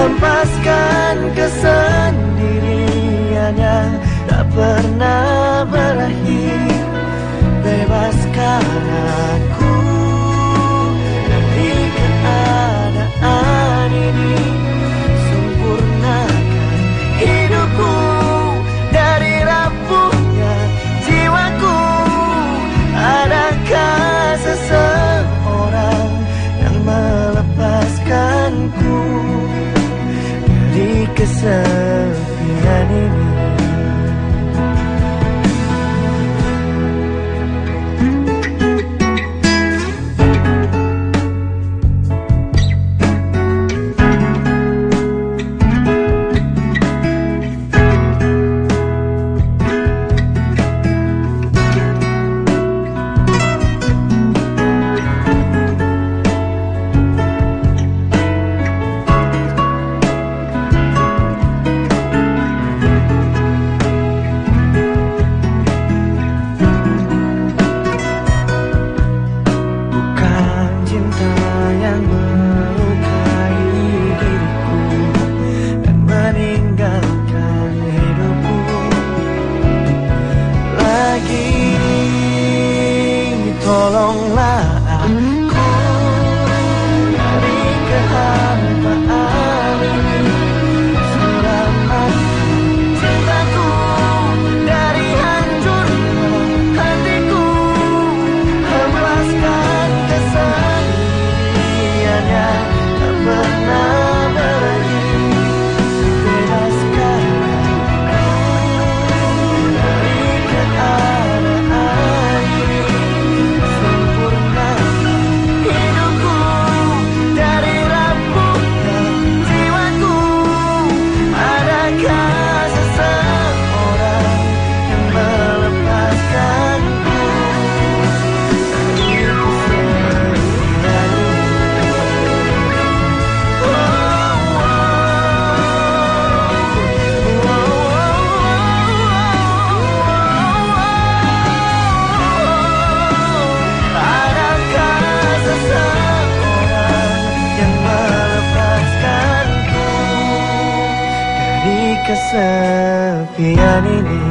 Hempaskan kesendiriannya. Tak pernah berakhir yanini